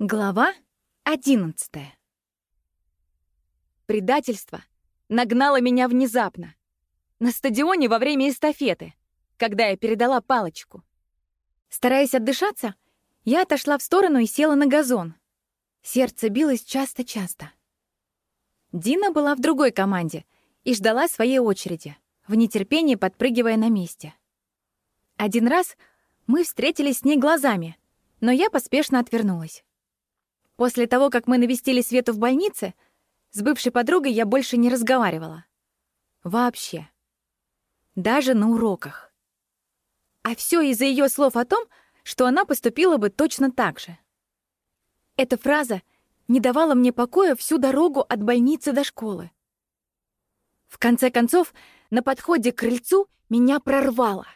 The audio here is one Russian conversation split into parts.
Глава одиннадцатая. Предательство нагнало меня внезапно. На стадионе во время эстафеты, когда я передала палочку. Стараясь отдышаться, я отошла в сторону и села на газон. Сердце билось часто-часто. Дина была в другой команде и ждала своей очереди, в нетерпении подпрыгивая на месте. Один раз мы встретились с ней глазами, но я поспешно отвернулась. После того, как мы навестили Свету в больнице, с бывшей подругой я больше не разговаривала. Вообще. Даже на уроках. А все из-за ее слов о том, что она поступила бы точно так же. Эта фраза не давала мне покоя всю дорогу от больницы до школы. В конце концов, на подходе к крыльцу меня прорвало.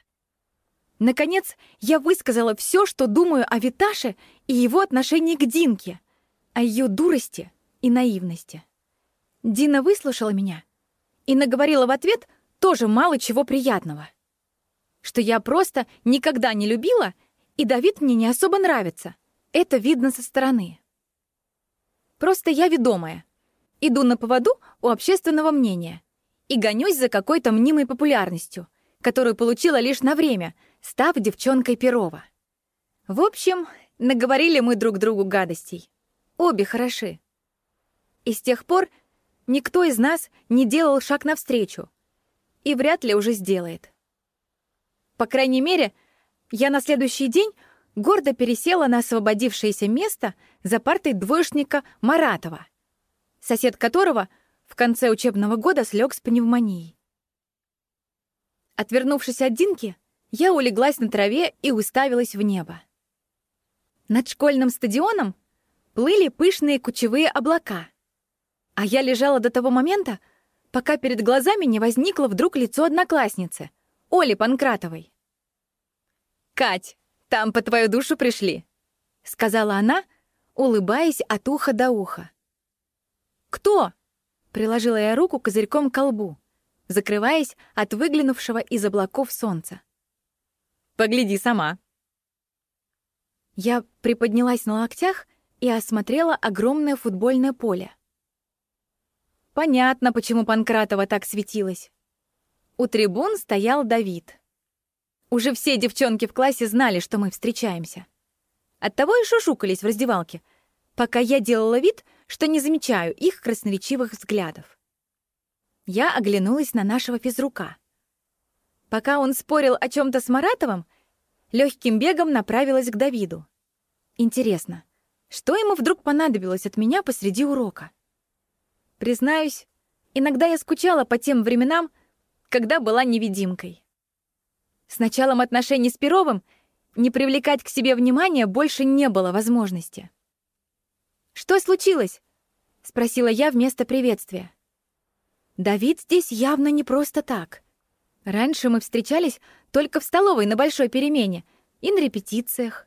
Наконец, я высказала все, что думаю о Виташе и его отношении к Динке — о ее дурости и наивности. Дина выслушала меня и наговорила в ответ тоже мало чего приятного. Что я просто никогда не любила, и Давид мне не особо нравится. Это видно со стороны. Просто я ведомая. Иду на поводу у общественного мнения и гонюсь за какой-то мнимой популярностью, которую получила лишь на время, став девчонкой Перова. В общем, наговорили мы друг другу гадостей. Обе хороши. И с тех пор никто из нас не делал шаг навстречу. И вряд ли уже сделает. По крайней мере, я на следующий день гордо пересела на освободившееся место за партой двоечника Маратова, сосед которого в конце учебного года слег с пневмонией. Отвернувшись от Динки, я улеглась на траве и уставилась в небо. Над школьным стадионом плыли пышные кучевые облака. А я лежала до того момента, пока перед глазами не возникло вдруг лицо одноклассницы, Оли Панкратовой. «Кать, там по твою душу пришли», — сказала она, улыбаясь от уха до уха. «Кто?» — приложила я руку козырьком к колбу, закрываясь от выглянувшего из облаков солнца. «Погляди сама». Я приподнялась на локтях и осмотрела огромное футбольное поле. Понятно, почему Панкратова так светилась. У трибун стоял Давид. Уже все девчонки в классе знали, что мы встречаемся. Оттого и шушукались в раздевалке, пока я делала вид, что не замечаю их красноречивых взглядов. Я оглянулась на нашего физрука. Пока он спорил о чем то с Маратовым, легким бегом направилась к Давиду. Интересно, что ему вдруг понадобилось от меня посреди урока? Признаюсь, иногда я скучала по тем временам, когда была невидимкой. С началом отношений с Перовым не привлекать к себе внимания больше не было возможности. «Что случилось?» — спросила я вместо приветствия. Давид здесь явно не просто так. Раньше мы встречались только в столовой на большой перемене и на репетициях.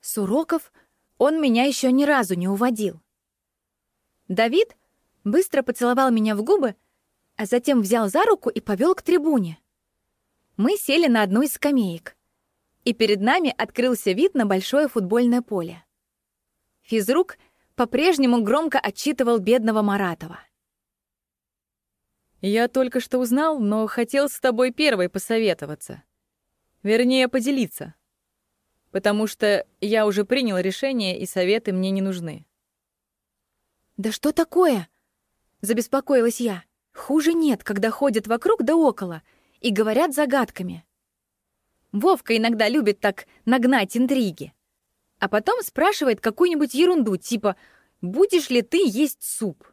С уроков — он меня еще ни разу не уводил. Давид быстро поцеловал меня в губы, а затем взял за руку и повел к трибуне. Мы сели на одну из скамеек, и перед нами открылся вид на большое футбольное поле. Физрук по-прежнему громко отчитывал бедного Маратова. «Я только что узнал, но хотел с тобой первой посоветоваться. Вернее, поделиться потому что я уже принял решение, и советы мне не нужны. «Да что такое?» — забеспокоилась я. «Хуже нет, когда ходят вокруг да около и говорят загадками. Вовка иногда любит так нагнать интриги, а потом спрашивает какую-нибудь ерунду, типа «Будешь ли ты есть суп?»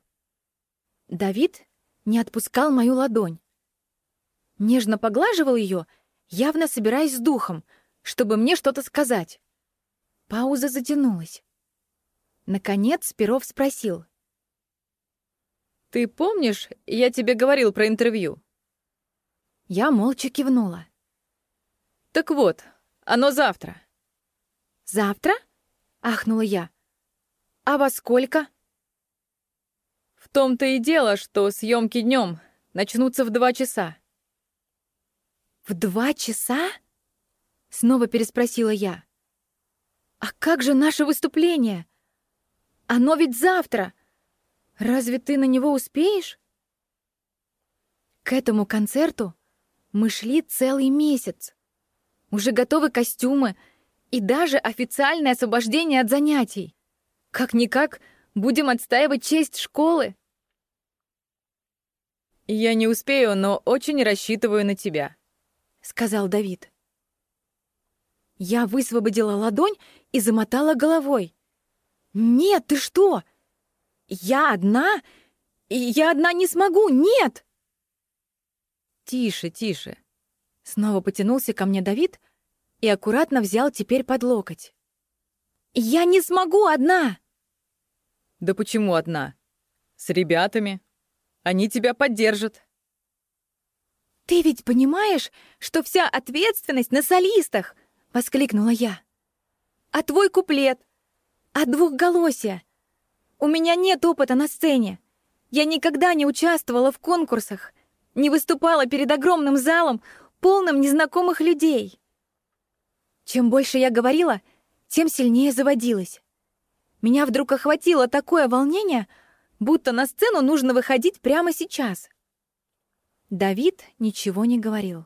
Давид не отпускал мою ладонь. Нежно поглаживал ее, явно собираясь с духом — чтобы мне что-то сказать. Пауза затянулась. Наконец Перов спросил. «Ты помнишь, я тебе говорил про интервью?» Я молча кивнула. «Так вот, оно завтра». «Завтра?» — ахнула я. «А во сколько?» «В том-то и дело, что съемки днем начнутся в два часа». «В два часа?» Снова переспросила я. А как же наше выступление? Оно ведь завтра. Разве ты на него успеешь? К этому концерту мы шли целый месяц. Уже готовы костюмы и даже официальное освобождение от занятий. Как-никак будем отстаивать честь школы. «Я не успею, но очень рассчитываю на тебя», — сказал Давид. Я высвободила ладонь и замотала головой. «Нет, ты что? Я одна? Я одна не смогу, нет!» «Тише, тише!» Снова потянулся ко мне Давид и аккуратно взял теперь под локоть. «Я не смогу одна!» «Да почему одна? С ребятами. Они тебя поддержат». «Ты ведь понимаешь, что вся ответственность на солистах!» — воскликнула я. «А твой куплет? А двухголосие? У меня нет опыта на сцене. Я никогда не участвовала в конкурсах не выступала перед огромным залом, полным незнакомых людей. Чем больше я говорила, тем сильнее заводилась. Меня вдруг охватило такое волнение, будто на сцену нужно выходить прямо сейчас. Давид ничего не говорил.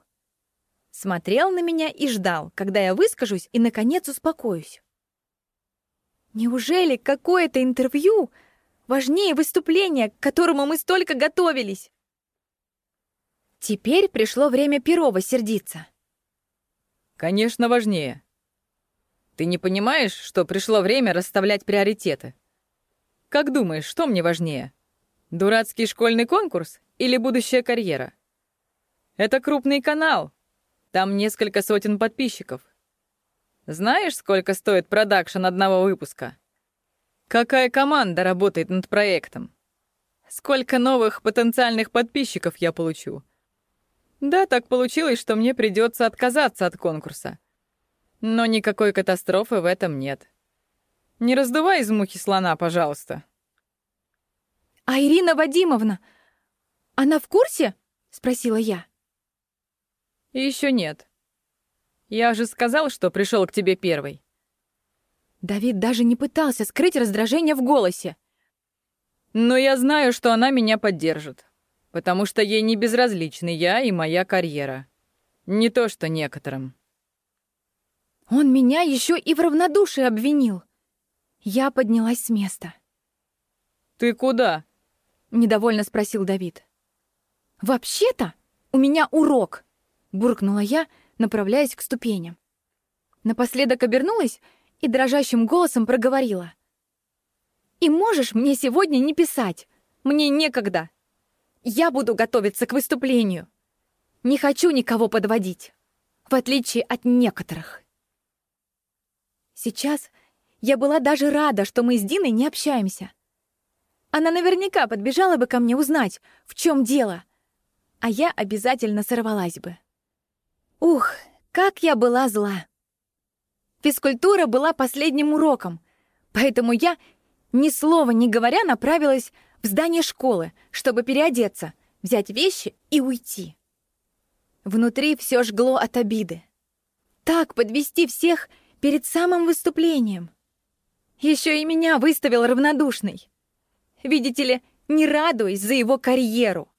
Смотрел на меня и ждал, когда я выскажусь и, наконец, успокоюсь. Неужели какое-то интервью важнее выступления, к которому мы столько готовились? Теперь пришло время Перова сердиться. Конечно, важнее. Ты не понимаешь, что пришло время расставлять приоритеты? Как думаешь, что мне важнее? Дурацкий школьный конкурс или будущая карьера? Это крупный канал. Там несколько сотен подписчиков. Знаешь, сколько стоит продакшн одного выпуска? Какая команда работает над проектом? Сколько новых потенциальных подписчиков я получу? Да, так получилось, что мне придется отказаться от конкурса. Но никакой катастрофы в этом нет. Не раздувай из мухи слона, пожалуйста. А Ирина Вадимовна, она в курсе? Спросила я. Еще нет. Я же сказал, что пришел к тебе первый. Давид даже не пытался скрыть раздражение в голосе. Но я знаю, что она меня поддержит потому что ей не безразличны я и моя карьера. Не то что некоторым. Он меня еще и в равнодушии обвинил. Я поднялась с места. «Ты куда?» — недовольно спросил Давид. «Вообще-то у меня урок», — буркнула я, направляясь к ступеням. Напоследок обернулась и дрожащим голосом проговорила. «И можешь мне сегодня не писать? Мне некогда». Я буду готовиться к выступлению. Не хочу никого подводить, в отличие от некоторых. Сейчас я была даже рада, что мы с Диной не общаемся. Она наверняка подбежала бы ко мне узнать, в чем дело, а я обязательно сорвалась бы. Ух, как я была зла. Физкультура была последним уроком, поэтому я, ни слова не говоря, направилась в здание школы, чтобы переодеться, взять вещи и уйти. Внутри все жгло от обиды. Так подвести всех перед самым выступлением. Еще и меня выставил равнодушный. Видите ли, не радуясь за его карьеру.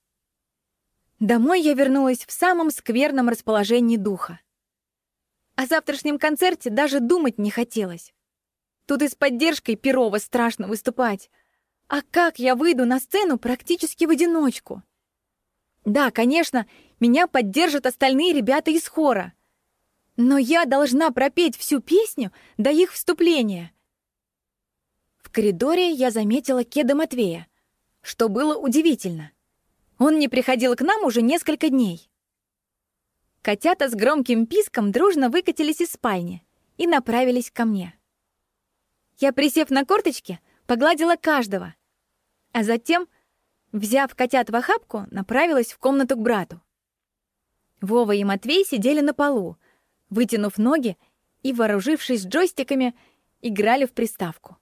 Домой я вернулась в самом скверном расположении духа. О завтрашнем концерте даже думать не хотелось. Тут и с поддержкой Перова страшно выступать, а как я выйду на сцену практически в одиночку? Да, конечно, меня поддержат остальные ребята из хора. Но я должна пропеть всю песню до их вступления. В коридоре я заметила Кеда Матвея, что было удивительно. Он не приходил к нам уже несколько дней. Котята с громким писком дружно выкатились из спальни и направились ко мне. Я, присев на корточки, погладила каждого — а затем, взяв котят в охапку, направилась в комнату к брату. Вова и Матвей сидели на полу, вытянув ноги и, вооружившись джойстиками, играли в приставку.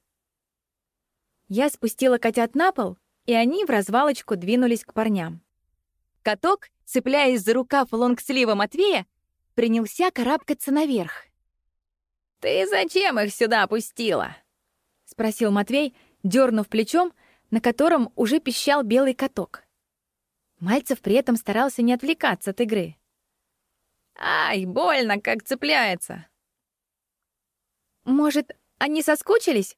Я спустила котят на пол, и они в развалочку двинулись к парням. Каток, цепляясь за рукав лонгслива Матвея, принялся карабкаться наверх. «Ты зачем их сюда пустила?» — спросил Матвей, дернув плечом, на котором уже пищал белый каток. Мальцев при этом старался не отвлекаться от игры. «Ай, больно, как цепляется!» «Может, они соскучились?»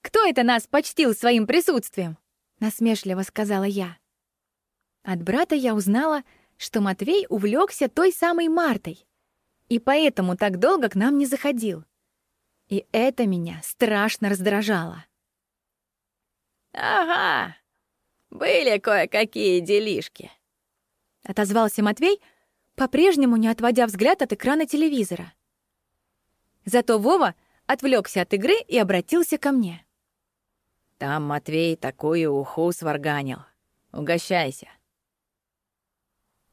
«Кто это нас почтил своим присутствием?» — насмешливо сказала я. От брата я узнала, что Матвей увлекся той самой Мартой, и поэтому так долго к нам не заходил. И это меня страшно раздражало. «Ага, были кое-какие делишки», — отозвался Матвей, по-прежнему не отводя взгляд от экрана телевизора. Зато Вова отвлекся от игры и обратился ко мне. «Там Матвей такую уху сварганил. Угощайся».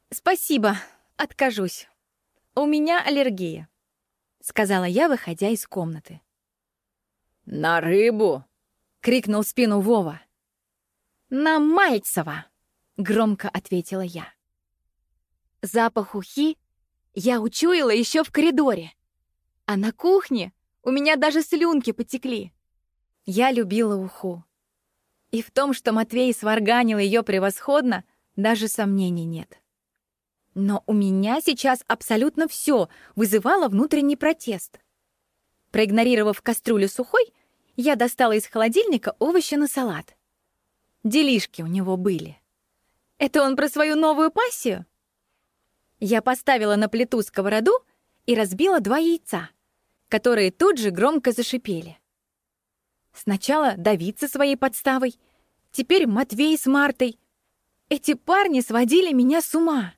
«Спасибо, откажусь. У меня аллергия», — сказала я, выходя из комнаты. «На рыбу!» — крикнул в спину Вова. «На Мальцева!» — громко ответила я. Запах ухи я учуяла еще в коридоре, а на кухне у меня даже слюнки потекли. Я любила уху. И в том, что Матвей сварганил ее превосходно, даже сомнений нет. Но у меня сейчас абсолютно все вызывало внутренний протест. Проигнорировав кастрюлю сухой, я достала из холодильника овощи на салат. Делишки у него были. Это он про свою новую пассию? Я поставила на плиту сковороду и разбила два яйца, которые тут же громко зашипели. Сначала Давид со своей подставой, теперь Матвей с Мартой. Эти парни сводили меня с ума.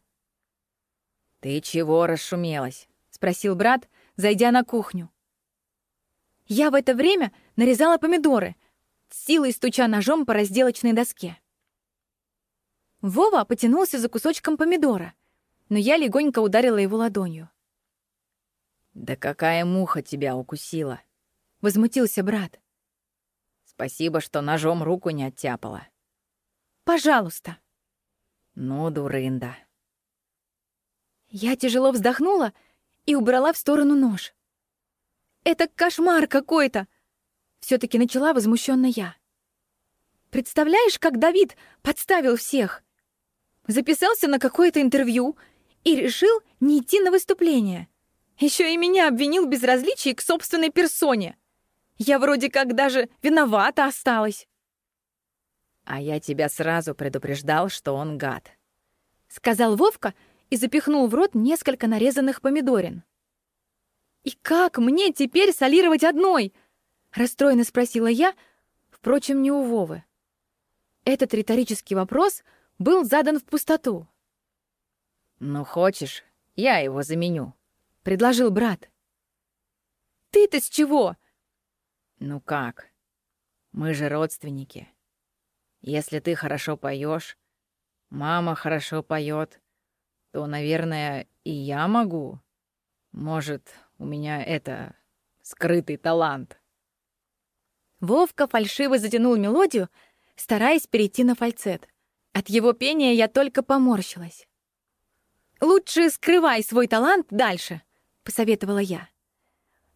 «Ты чего расшумелась?» — спросил брат, зайдя на кухню. Я в это время нарезала помидоры, силой стуча ножом по разделочной доске. Вова потянулся за кусочком помидора, но я легонько ударила его ладонью. «Да какая муха тебя укусила?» — возмутился брат. «Спасибо, что ножом руку не оттяпала». «Пожалуйста». «Ну, дурында». Я тяжело вздохнула и убрала в сторону нож. «Это кошмар какой-то!» все таки начала возмущенно я. «Представляешь, как Давид подставил всех? Записался на какое-то интервью и решил не идти на выступление. Еще и меня обвинил в безразличии к собственной персоне. Я вроде как даже виновата осталась». «А я тебя сразу предупреждал, что он гад», — сказал Вовка, — и запихнул в рот несколько нарезанных помидорин. «И как мне теперь солировать одной?» — расстроенно спросила я, впрочем, не у Вовы. Этот риторический вопрос был задан в пустоту. «Ну, хочешь, я его заменю», — предложил брат. «Ты-то с чего?» «Ну как? Мы же родственники. Если ты хорошо поешь, мама хорошо поет, то, наверное, и я могу. Может, у меня это скрытый талант. Вовка фальшиво затянул мелодию, стараясь перейти на фальцет. От его пения я только поморщилась. «Лучше скрывай свой талант дальше», — посоветовала я.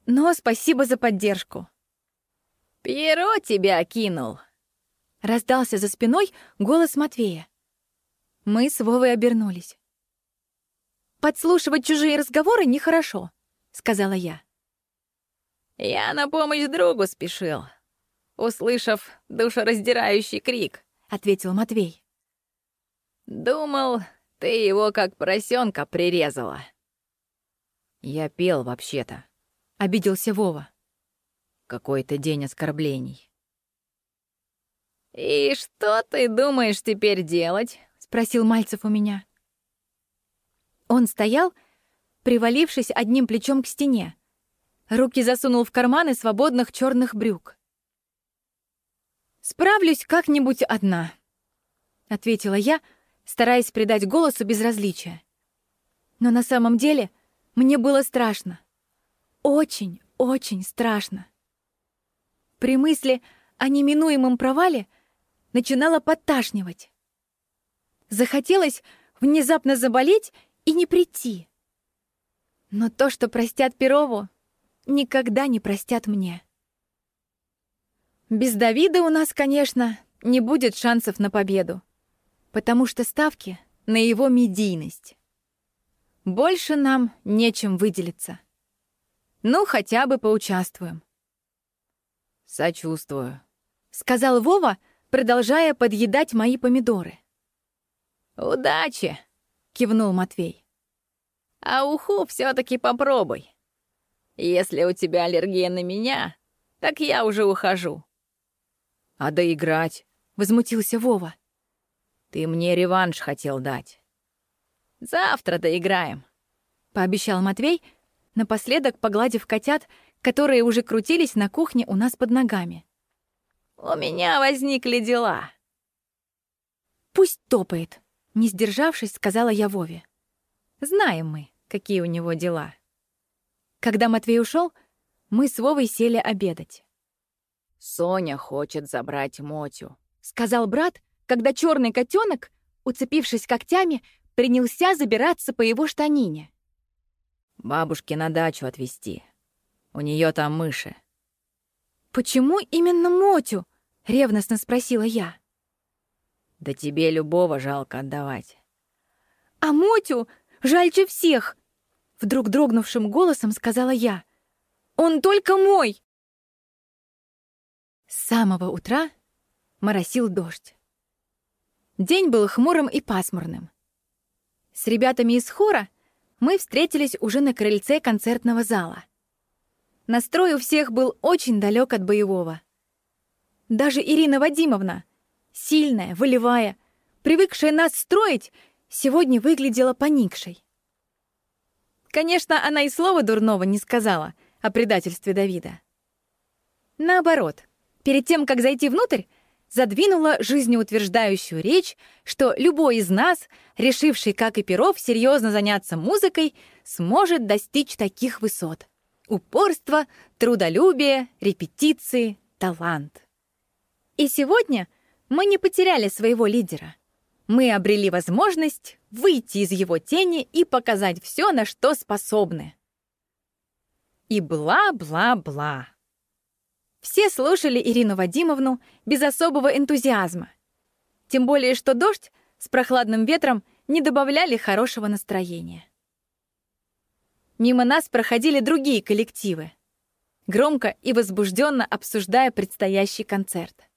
«Но спасибо за поддержку». «Пьеро тебя кинул», — раздался за спиной голос Матвея. Мы с Вовой обернулись. «Подслушивать чужие разговоры нехорошо», — сказала я. «Я на помощь другу спешил», услышав душераздирающий крик, — ответил Матвей. «Думал, ты его как поросенка прирезала». «Я пел вообще-то», — обиделся Вова. «Какой-то день оскорблений». «И что ты думаешь теперь делать?» — спросил Мальцев у меня. Он стоял, привалившись одним плечом к стене. Руки засунул в карманы свободных черных брюк. «Справлюсь как-нибудь одна», — ответила я, стараясь придать голосу безразличие. Но на самом деле мне было страшно. Очень, очень страшно. При мысли о неминуемом провале начинало подташнивать. Захотелось внезапно заболеть и не прийти. Но то, что простят Перову, никогда не простят мне. Без Давида у нас, конечно, не будет шансов на победу, потому что ставки на его медийность. Больше нам нечем выделиться. Ну, хотя бы поучаствуем. «Сочувствую», — сказал Вова, продолжая подъедать мои помидоры. «Удачи!» — кивнул Матвей. «А уху все таки попробуй. Если у тебя аллергия на меня, так я уже ухожу». «А доиграть?» — возмутился Вова. «Ты мне реванш хотел дать». «Завтра доиграем», — пообещал Матвей, напоследок погладив котят, которые уже крутились на кухне у нас под ногами. «У меня возникли дела». «Пусть топает», — не сдержавшись, сказала я Вове. «Знаем мы, какие у него дела». Когда Матвей ушел, мы с Вовой сели обедать. «Соня хочет забрать Мотю», — сказал брат, когда черный котенок, уцепившись когтями, принялся забираться по его штанине. «Бабушке на дачу отвезти. У нее там мыши». «Почему именно Мотю?» — ревностно спросила я. «Да тебе любого жалко отдавать». «А Мотю жальче всех!» — вдруг дрогнувшим голосом сказала я. «Он только мой!» С самого утра моросил дождь. День был хмурым и пасмурным. С ребятами из хора мы встретились уже на крыльце концертного зала. Настрой у всех был очень далек от боевого. Даже Ирина Вадимовна, сильная, волевая, привыкшая нас строить, сегодня выглядела поникшей. Конечно, она и слова дурного не сказала о предательстве Давида. Наоборот, перед тем, как зайти внутрь, задвинула жизнеутверждающую речь, что любой из нас, решивший, как и Перов, серьезно заняться музыкой, сможет достичь таких высот. Упорство, трудолюбие, репетиции, талант. И сегодня мы не потеряли своего лидера. Мы обрели возможность выйти из его тени и показать все, на что способны. И бла-бла-бла. Все слушали Ирину Вадимовну без особого энтузиазма. Тем более, что дождь с прохладным ветром не добавляли хорошего настроения. Мимо нас проходили другие коллективы, громко и возбужденно обсуждая предстоящий концерт.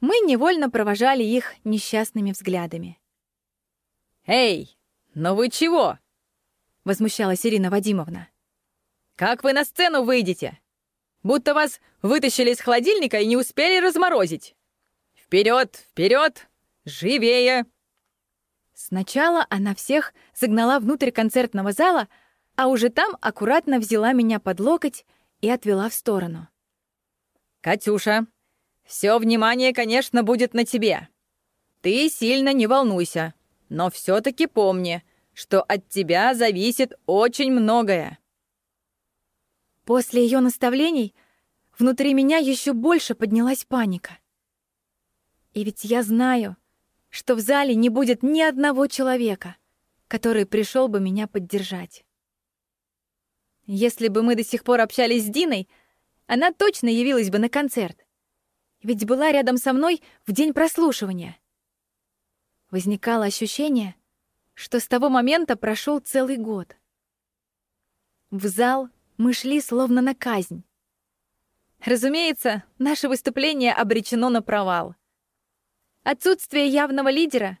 Мы невольно провожали их несчастными взглядами. «Эй, ну вы чего?» — возмущалась Ирина Вадимовна. «Как вы на сцену выйдете? Будто вас вытащили из холодильника и не успели разморозить. Вперед, вперед, живее!» Сначала она всех загнала внутрь концертного зала, а уже там аккуратно взяла меня под локоть и отвела в сторону. «Катюша, все внимание, конечно, будет на тебе. Ты сильно не волнуйся, но все таки помни, что от тебя зависит очень многое. После ее наставлений внутри меня еще больше поднялась паника. И ведь я знаю, что в зале не будет ни одного человека, который пришел бы меня поддержать. Если бы мы до сих пор общались с Диной, она точно явилась бы на концерт. Ведь была рядом со мной в день прослушивания. Возникало ощущение, что с того момента прошел целый год. В зал мы шли словно на казнь. Разумеется, наше выступление обречено на провал. Отсутствие явного лидера,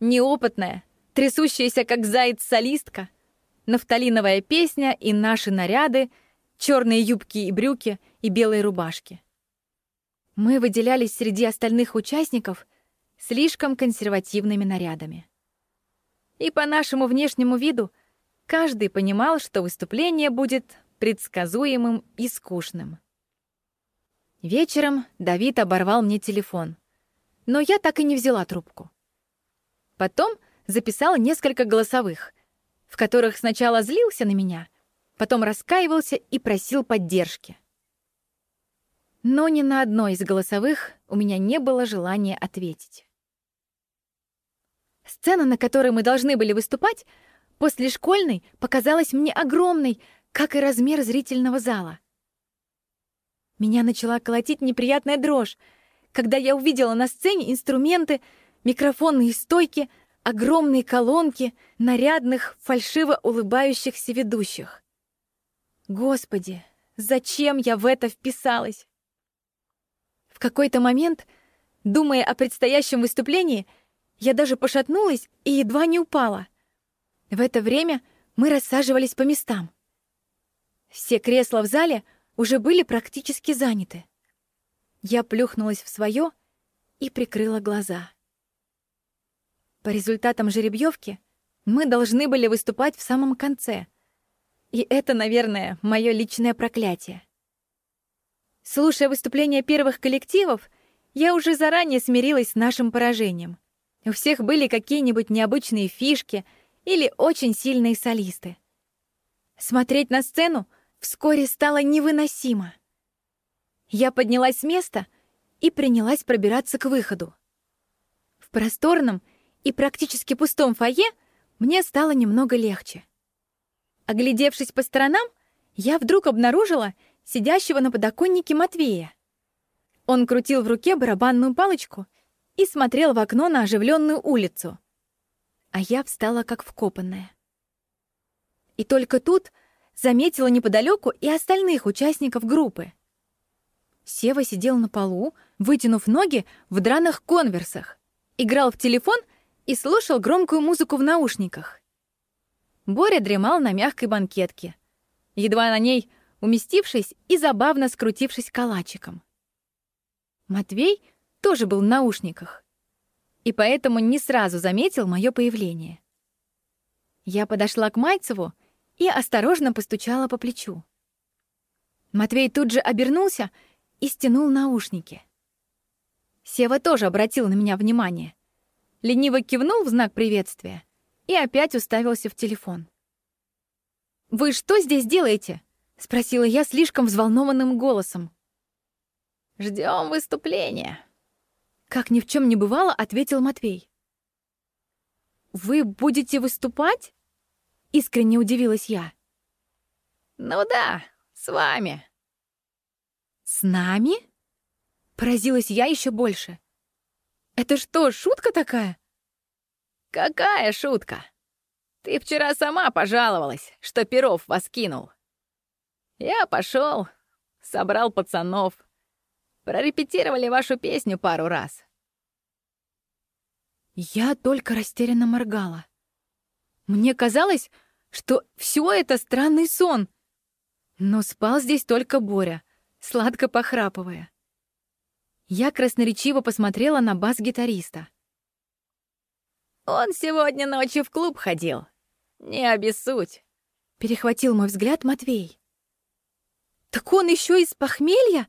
неопытная, трясущаяся как заяц солистка, нафталиновая песня и наши наряды, черные юбки и брюки и белые рубашки. Мы выделялись среди остальных участников слишком консервативными нарядами. И по нашему внешнему виду Каждый понимал, что выступление будет предсказуемым и скучным. Вечером Давид оборвал мне телефон, но я так и не взяла трубку. Потом записал несколько голосовых, в которых сначала злился на меня, потом раскаивался и просил поддержки. Но ни на одно из голосовых у меня не было желания ответить. Сцена, на которой мы должны были выступать, После школьной показалась мне огромной, как и размер зрительного зала. Меня начала колотить неприятная дрожь, когда я увидела на сцене инструменты, микрофонные стойки, огромные колонки, нарядных, фальшиво улыбающихся ведущих. Господи, зачем я в это вписалась? В какой-то момент, думая о предстоящем выступлении, я даже пошатнулась и едва не упала. В это время мы рассаживались по местам. Все кресла в зале уже были практически заняты. Я плюхнулась в свое и прикрыла глаза. По результатам жеребьевки мы должны были выступать в самом конце. И это, наверное, мое личное проклятие. Слушая выступления первых коллективов, я уже заранее смирилась с нашим поражением. У всех были какие-нибудь необычные фишки или очень сильные солисты. Смотреть на сцену вскоре стало невыносимо. Я поднялась с места и принялась пробираться к выходу. В просторном и практически пустом фойе мне стало немного легче. Оглядевшись по сторонам, я вдруг обнаружила сидящего на подоконнике Матвея. Он крутил в руке барабанную палочку и смотрел в окно на оживленную улицу. А я встала как вкопанная. И только тут заметила неподалеку и остальных участников группы. Сева сидел на полу, вытянув ноги в драных конверсах, играл в телефон и слушал громкую музыку в наушниках. Боря дремал на мягкой банкетке, едва на ней уместившись и забавно скрутившись калачиком. Матвей тоже был в наушниках и поэтому не сразу заметил мое появление. Я подошла к Мальцеву и осторожно постучала по плечу. Матвей тут же обернулся и стянул наушники. Сева тоже обратил на меня внимание. Лениво кивнул в знак приветствия и опять уставился в телефон. «Вы что здесь делаете?» — спросила я слишком взволнованным голосом. Ждем выступления», — как ни в чем не бывало, ответил Матвей. «Вы будете выступать?» — искренне удивилась я. «Ну да, с вами». «С нами?» — поразилась я еще больше. Это что, шутка такая? Какая шутка? Ты вчера сама пожаловалась, что Перов вас кинул. Я пошел, собрал пацанов. Прорепетировали вашу песню пару раз. Я только растерянно моргала. Мне казалось, что все это странный сон. Но спал здесь только Боря, сладко похрапывая. Я красноречиво посмотрела на бас-гитариста. «Он сегодня ночью в клуб ходил. Не обессудь!» Перехватил мой взгляд Матвей. «Так он еще из похмелья?»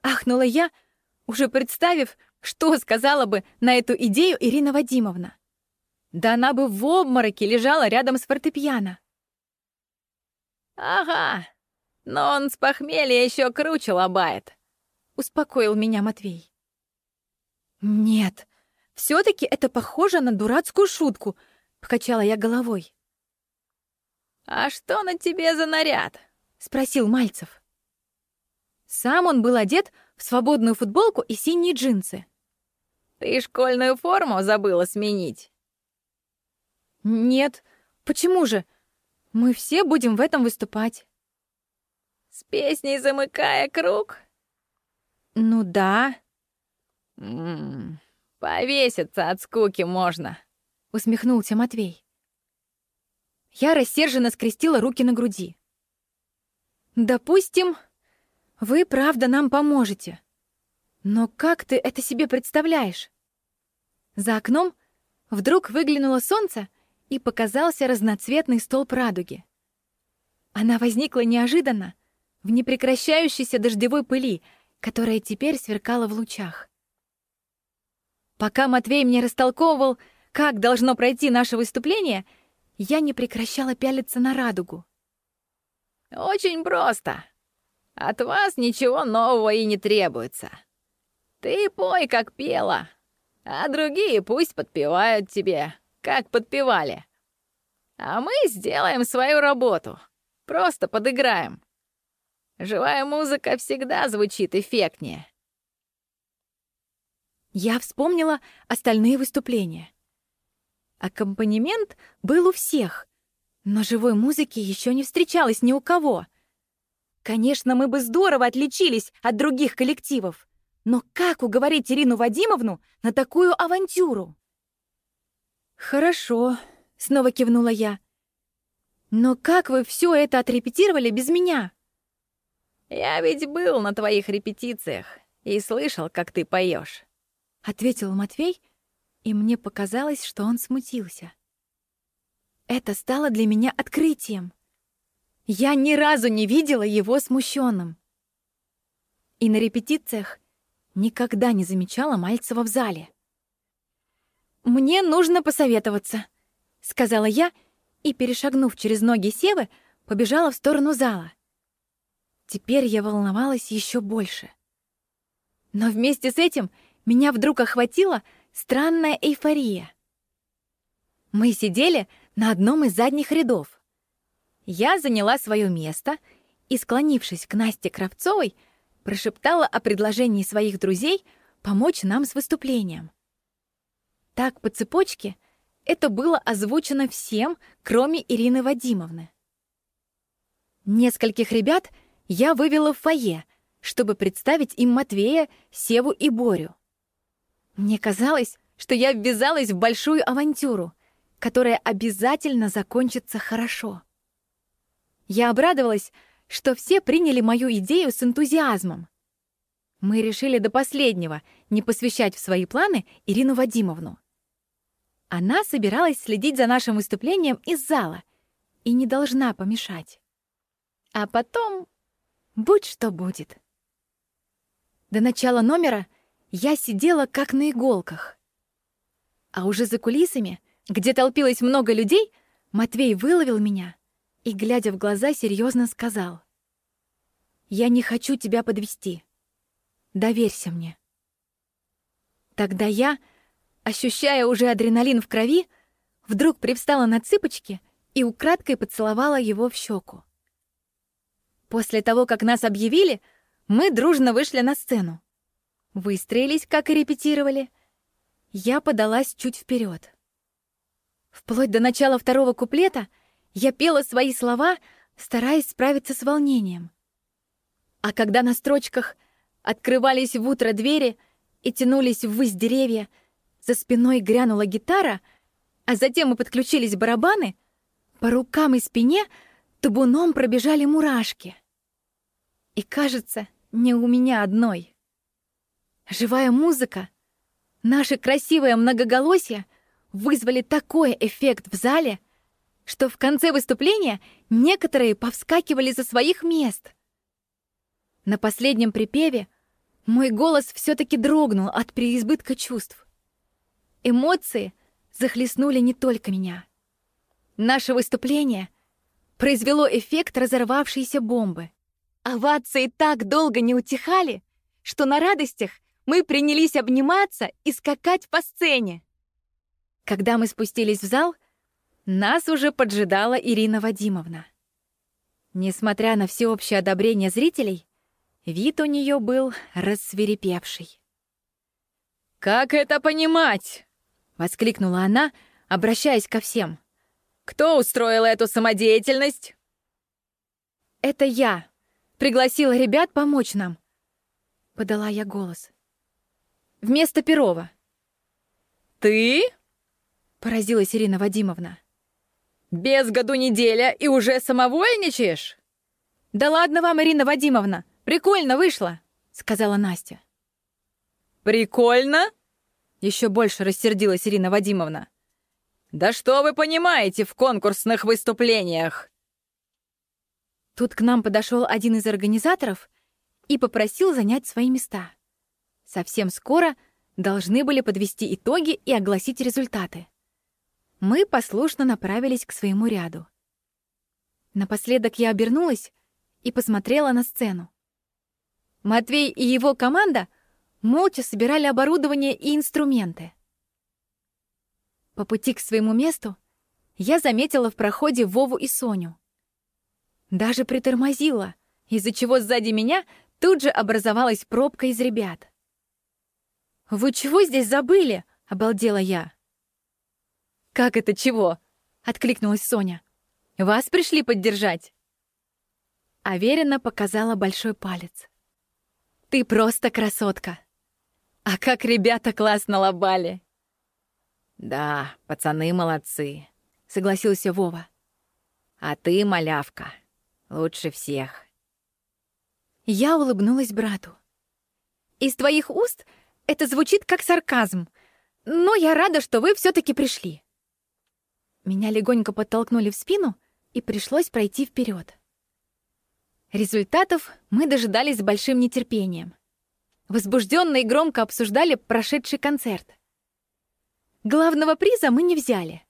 Ахнула я, уже представив, что сказала бы на эту идею Ирина Вадимовна. Да она бы в обмороке лежала рядом с фортепиано. «Ага, но он с похмелья еще круче лобает», успокоил меня Матвей. Нет, все таки это похоже на дурацкую шутку, покачала я головой. А что на тебе за наряд? спросил Мальцев. Сам он был одет в свободную футболку и синие джинсы. Ты школьную форму забыла сменить? Нет, почему же? Мы все будем в этом выступать. С песней «Замыкая круг»? Ну да. М -м, повеситься от скуки можно, усмехнулся Матвей. Я рассерженно скрестила руки на груди. Допустим, вы правда нам поможете. Но как ты это себе представляешь? За окном вдруг выглянуло солнце и показался разноцветный столб радуги. Она возникла неожиданно, в непрекращающейся дождевой пыли, которая теперь сверкала в лучах. Пока Матвей мне растолковывал, как должно пройти наше выступление, я не прекращала пялиться на радугу. «Очень просто. От вас ничего нового и не требуется. Ты пой, как пела, а другие пусть подпевают тебе, как подпевали. А мы сделаем свою работу. Просто подыграем. Живая музыка всегда звучит эффектнее. Я вспомнила остальные выступления. Аккомпанемент был у всех, но живой музыки еще не встречалось ни у кого. Конечно, мы бы здорово отличились от других коллективов. Но как уговорить Ирину Вадимовну на такую авантюру? «Хорошо», — снова кивнула я. «Но как вы все это отрепетировали без меня?» «Я ведь был на твоих репетициях и слышал, как ты поешь, ответил Матвей, и мне показалось, что он смутился. Это стало для меня открытием. Я ни разу не видела его смущенным. И на репетициях никогда не замечала Мальцева в зале. «Мне нужно посоветоваться», — сказала я и, перешагнув через ноги Севы, побежала в сторону зала. Теперь я волновалась еще больше. Но вместе с этим меня вдруг охватила странная эйфория. Мы сидели на одном из задних рядов. Я заняла свое место и, склонившись к Насте Кравцовой, прошептала о предложении своих друзей помочь нам с выступлением. Так по цепочке это было озвучено всем, кроме Ирины Вадимовны. Нескольких ребят я вывела в фойе, чтобы представить им Матвея, Севу и Борю. Мне казалось, что я ввязалась в большую авантюру, которая обязательно закончится хорошо. Я обрадовалась, что все приняли мою идею с энтузиазмом. Мы решили до последнего не посвящать в свои планы Ирину Вадимовну. Она собиралась следить за нашим выступлением из зала и не должна помешать. А потом будь что будет. До начала номера я сидела как на иголках. А уже за кулисами, где толпилось много людей, Матвей выловил меня и, глядя в глаза, серьезно сказал. «Я не хочу тебя подвести. Доверься мне». Тогда я, ощущая уже адреналин в крови, вдруг привстала на цыпочки и украдкой поцеловала его в щеку. После того, как нас объявили, мы дружно вышли на сцену. Выстроились, как и репетировали. Я подалась чуть вперед. Вплоть до начала второго куплета я пела свои слова, стараясь справиться с волнением. А когда на строчках открывались в утро двери и тянулись ввысь деревья, за спиной грянула гитара, а затем и подключились барабаны, по рукам и спине табуном пробежали мурашки. И кажется, не у меня одной. Живая музыка, наше красивое многоголосие вызвали такой эффект в зале, что в конце выступления некоторые повскакивали за своих мест. На последнем припеве мой голос все-таки дрогнул от переизбытка чувств. Эмоции захлестнули не только меня. Наше выступление произвело эффект разорвавшейся бомбы. Овации так долго не утихали, что на радостях мы принялись обниматься и скакать по сцене. Когда мы спустились в зал, нас уже поджидала Ирина Вадимовна. Несмотря на всеобщее одобрение зрителей, вид у нее был рассверепевший. «Как это понимать?» — воскликнула она, обращаясь ко всем. «Кто устроил эту самодеятельность?» «Это я», Пригласила ребят помочь нам. Подала я голос. Вместо Перова. «Ты?» — поразилась Ирина Вадимовна. «Без году неделя и уже самовольничаешь?» «Да ладно вам, Ирина Вадимовна, прикольно вышло», — сказала Настя. «Прикольно?» — еще больше рассердилась Ирина Вадимовна. «Да что вы понимаете в конкурсных выступлениях?» Тут к нам подошел один из организаторов и попросил занять свои места. Совсем скоро должны были подвести итоги и огласить результаты. Мы послушно направились к своему ряду. Напоследок я обернулась и посмотрела на сцену. Матвей и его команда молча собирали оборудование и инструменты. По пути к своему месту я заметила в проходе Вову и Соню. Даже притормозила, из-за чего сзади меня тут же образовалась пробка из ребят. «Вы чего здесь забыли?» — обалдела я. «Как это чего?» — откликнулась Соня. «Вас пришли поддержать». Аверина показала большой палец. «Ты просто красотка!» «А как ребята классно лобали!» «Да, пацаны молодцы», — согласился Вова. «А ты, малявка, лучше всех». Я улыбнулась брату. «Из твоих уст это звучит как сарказм, но я рада, что вы все таки пришли». Меня легонько подтолкнули в спину, и пришлось пройти вперед. Результатов мы дожидались с большим нетерпением. Возбужденно и громко обсуждали прошедший концерт. Главного приза мы не взяли.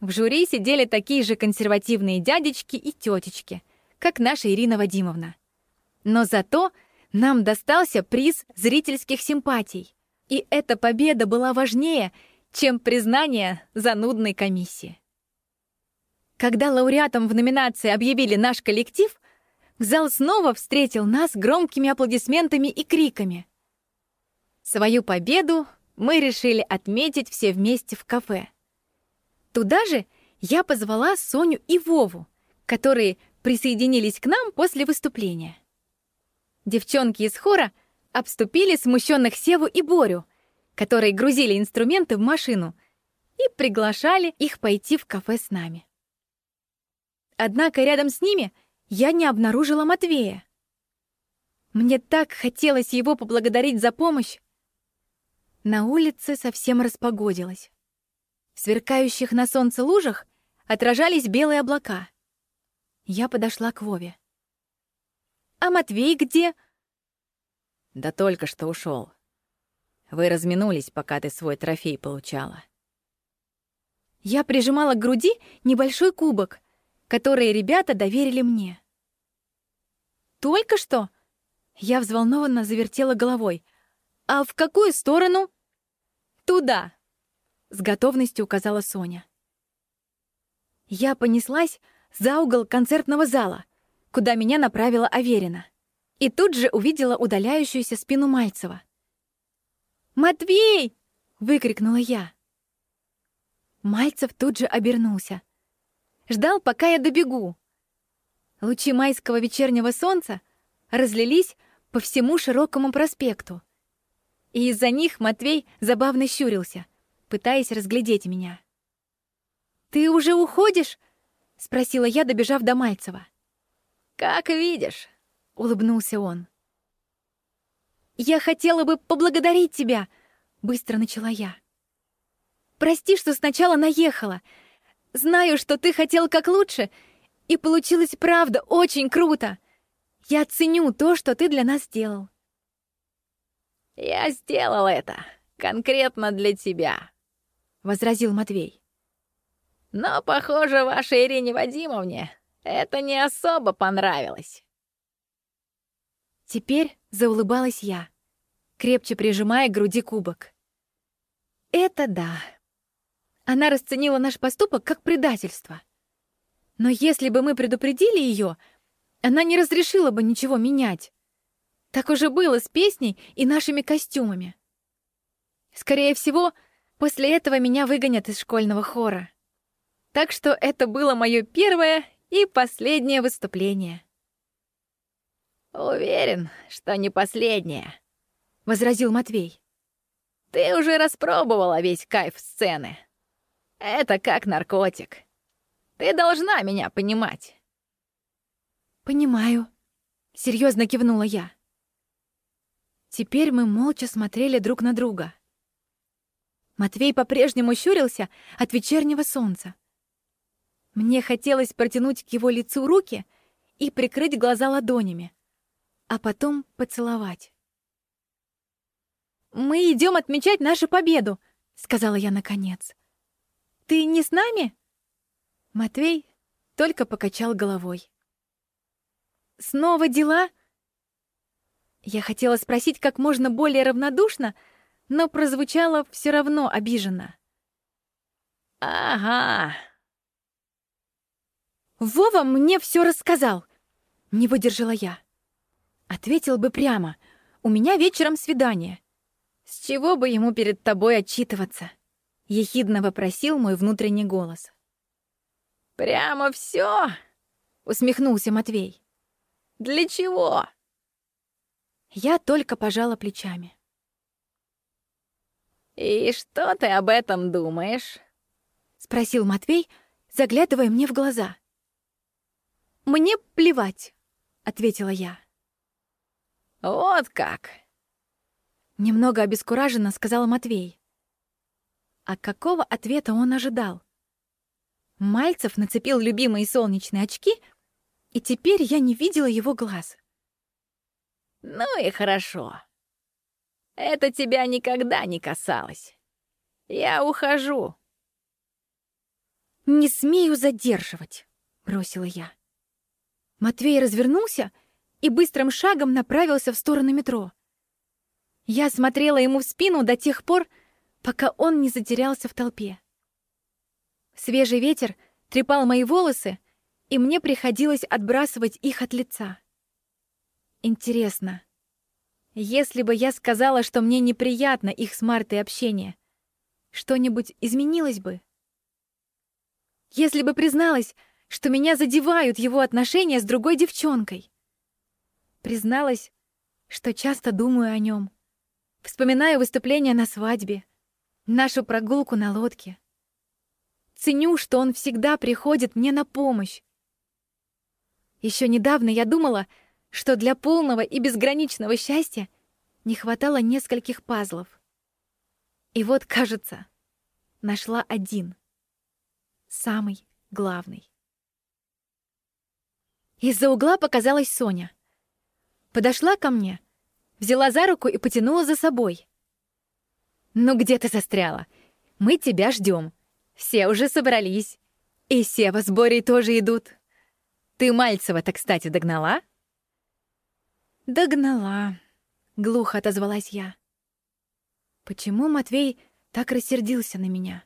В жюри сидели такие же консервативные дядечки и тетечки, как наша Ирина Вадимовна. Но зато нам достался приз зрительских симпатий. И эта победа была важнее, чем признание занудной комиссии. Когда лауреатом в номинации объявили наш коллектив, зал снова встретил нас громкими аплодисментами и криками. Свою победу мы решили отметить все вместе в кафе. Туда же я позвала Соню и Вову, которые присоединились к нам после выступления. Девчонки из хора обступили смущенных Севу и Борю, которые грузили инструменты в машину и приглашали их пойти в кафе с нами. Однако рядом с ними я не обнаружила Матвея. Мне так хотелось его поблагодарить за помощь, на улице совсем распогодилось. В сверкающих на солнце лужах отражались белые облака. Я подошла к Вове. «А Матвей где?» «Да только что ушел. Вы разминулись, пока ты свой трофей получала». Я прижимала к груди небольшой кубок, который ребята доверили мне. «Только что?» Я взволнованно завертела головой. «А в какую сторону?» «Туда!» — с готовностью указала Соня. Я понеслась за угол концертного зала, куда меня направила Аверина, и тут же увидела удаляющуюся спину Мальцева. «Матвей!» — выкрикнула я. Мальцев тут же обернулся. Ждал, пока я добегу. Лучи майского вечернего солнца разлились по всему широкому проспекту и из-за них Матвей забавно щурился, пытаясь разглядеть меня. «Ты уже уходишь?» — спросила я, добежав до Мальцева. «Как видишь», — улыбнулся он. «Я хотела бы поблагодарить тебя», — быстро начала я. «Прости, что сначала наехала. Знаю, что ты хотел как лучше, и получилось правда очень круто. Я ценю то, что ты для нас сделал». «Я сделал это конкретно для тебя», — возразил Матвей. «Но, похоже, вашей Ирине Вадимовне это не особо понравилось». Теперь заулыбалась я, крепче прижимая к груди кубок. «Это да». Она расценила наш поступок как предательство. Но если бы мы предупредили ее, она не разрешила бы ничего менять. Так уже было с песней и нашими костюмами. Скорее всего, после этого меня выгонят из школьного хора. Так что это было мое первое и последнее выступление. «Уверен, что не последнее», — возразил Матвей. «Ты уже распробовала весь кайф сцены. Это как наркотик. Ты должна меня понимать». «Понимаю», — серьезно кивнула я. Теперь мы молча смотрели друг на друга. Матвей по-прежнему щурился от вечернего солнца. Мне хотелось протянуть к его лицу руки и прикрыть глаза ладонями, а потом поцеловать. «Мы идем отмечать нашу победу», — сказала я наконец. «Ты не с нами?» Матвей только покачал головой. «Снова дела?» Я хотела спросить как можно более равнодушно, но прозвучало все равно обиженно. «Ага». Вова мне все рассказал. Не выдержала я. Ответил бы прямо. У меня вечером свидание. С чего бы ему перед тобой отчитываться? Ехидно вопросил мой внутренний голос. Прямо все? Усмехнулся Матвей. Для чего? Я только пожала плечами. «И что ты об этом думаешь?» — спросил Матвей, заглядывая мне в глаза. «Мне плевать», — ответила я. «Вот как!» Немного обескураженно сказал Матвей. А какого ответа он ожидал? Мальцев нацепил любимые солнечные очки, и теперь я не видела его глаз. «Ну и хорошо. Это тебя никогда не касалось. Я ухожу». «Не смею задерживать», — бросила я. Матвей развернулся и быстрым шагом направился в сторону метро. Я смотрела ему в спину до тех пор, пока он не затерялся в толпе. Свежий ветер трепал мои волосы, и мне приходилось отбрасывать их от лица. Интересно, если бы я сказала, что мне неприятно их с Мартой общение, что-нибудь изменилось бы? Если бы призналась, что меня задевают его отношения с другой девчонкой. Призналась, что часто думаю о нем. Вспоминаю выступления на свадьбе, нашу прогулку на лодке. Ценю, что он всегда приходит мне на помощь. Еще недавно я думала, что для полного и безграничного счастья не хватало нескольких пазлов. И вот, кажется, нашла один. Самый главный. Из-за угла показалась Соня. Подошла ко мне, взяла за руку и потянула за собой. «Ну где ты застряла? Мы тебя ждем. Все уже собрались. И Сева с Борей тоже идут. Ты Мальцева-то, кстати, догнала?» «Догнала», — глухо отозвалась я. «Почему Матвей так рассердился на меня?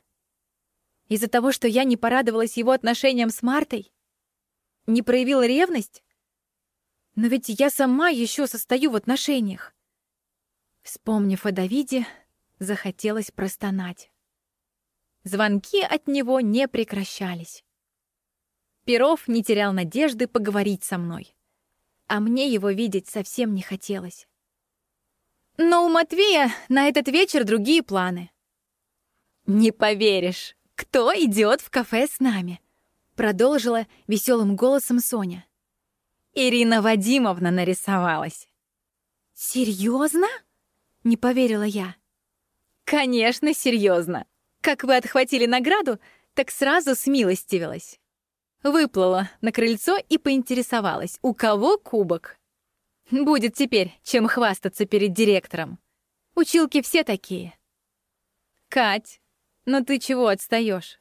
Из-за того, что я не порадовалась его отношениям с Мартой? Не проявила ревность? Но ведь я сама еще состою в отношениях. Вспомнив о Давиде, захотелось простонать. Звонки от него не прекращались. Перов не терял надежды поговорить со мной. А мне его видеть совсем не хотелось. Но у Матвея на этот вечер другие планы. «Не поверишь, кто идет в кафе с нами?» Продолжила веселым голосом Соня. Ирина Вадимовна нарисовалась. Серьезно? Не поверила я. Конечно, серьезно. Как вы отхватили награду, так сразу смилостивилась. Выплыла на крыльцо и поинтересовалась, у кого кубок. Будет теперь, чем хвастаться перед директором. Училки все такие. Кать, ну ты чего отстаешь?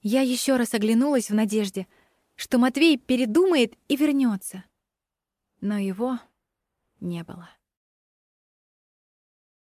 Я еще раз оглянулась в надежде, что Матвей передумает и вернется. Но его не было.